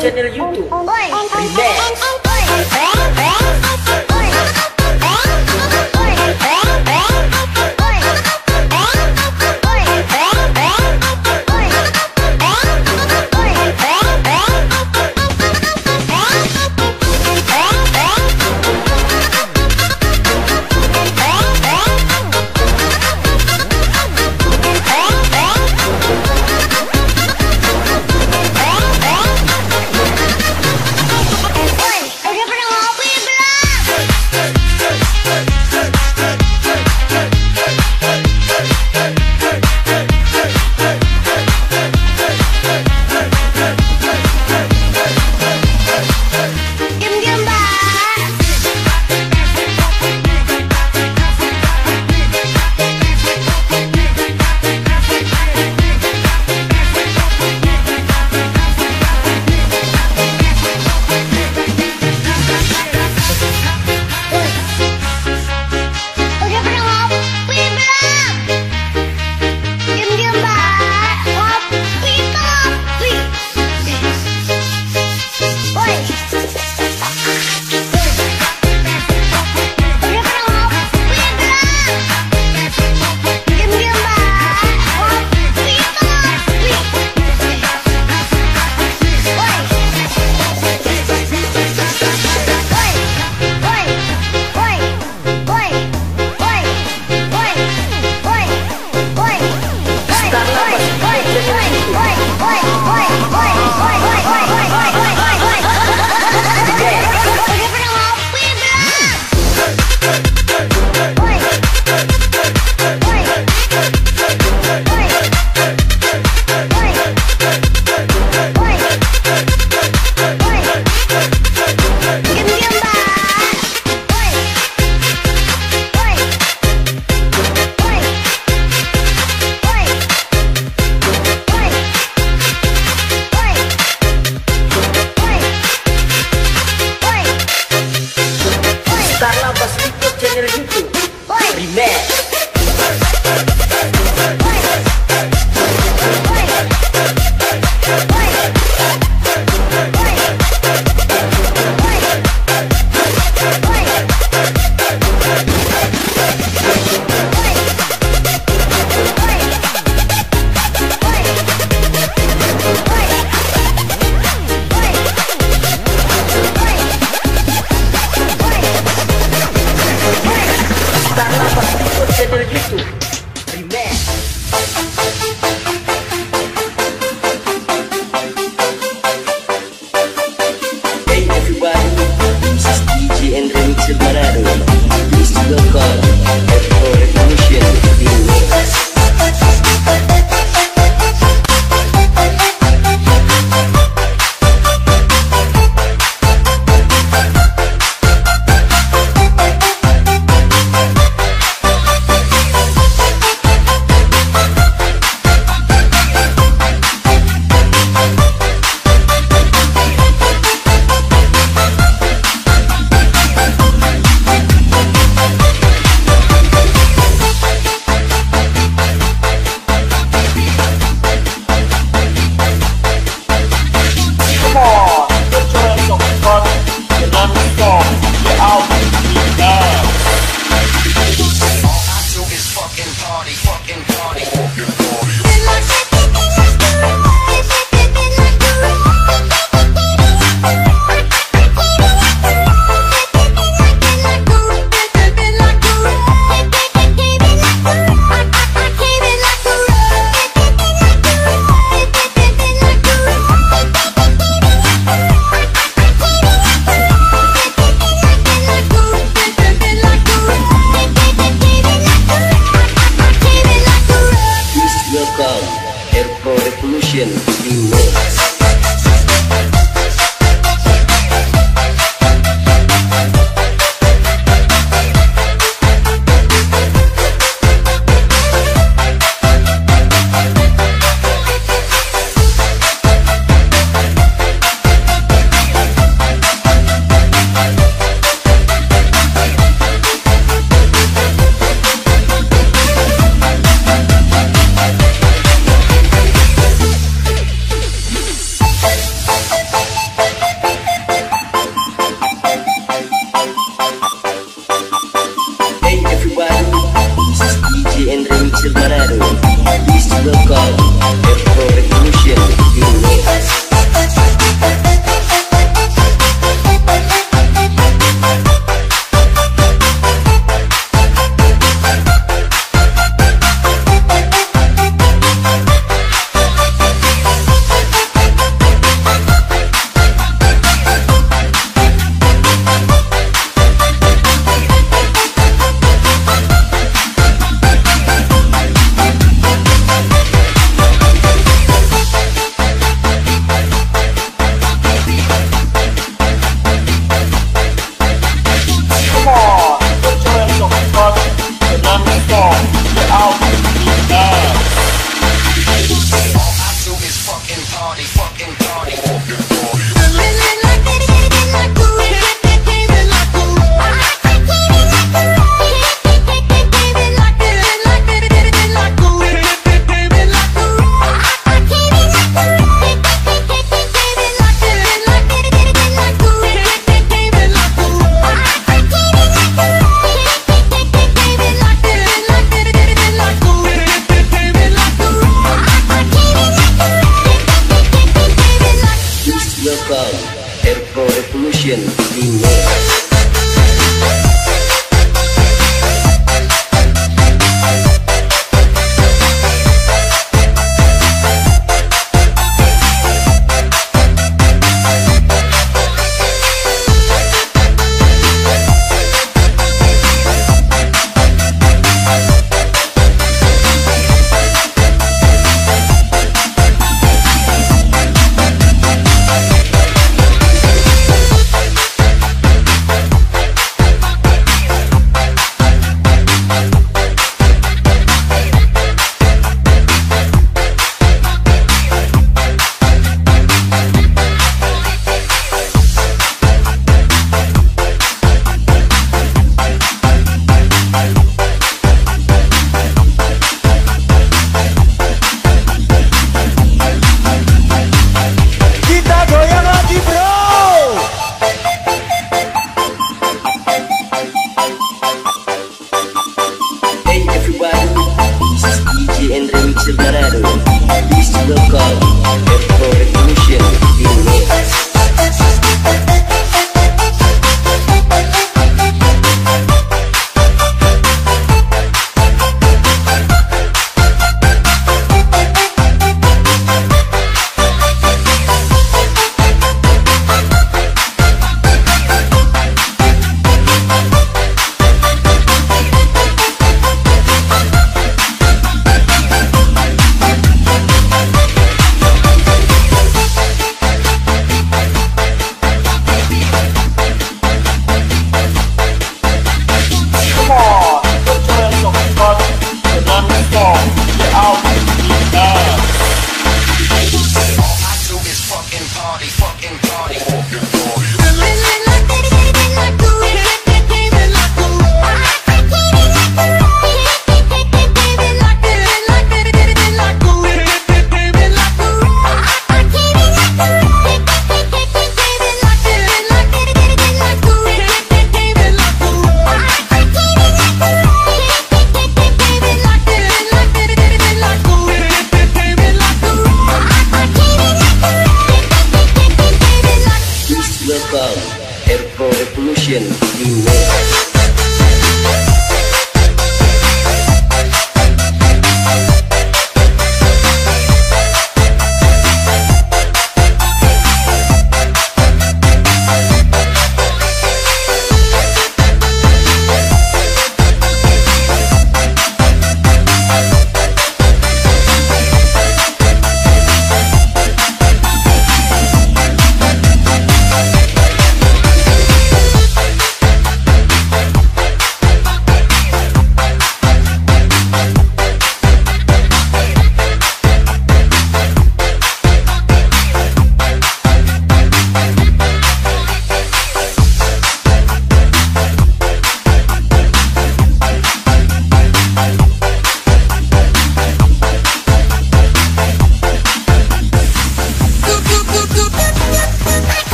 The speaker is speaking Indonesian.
channel YouTube. से भरा रहे इस लोग welcome Airpro Revolution, New World.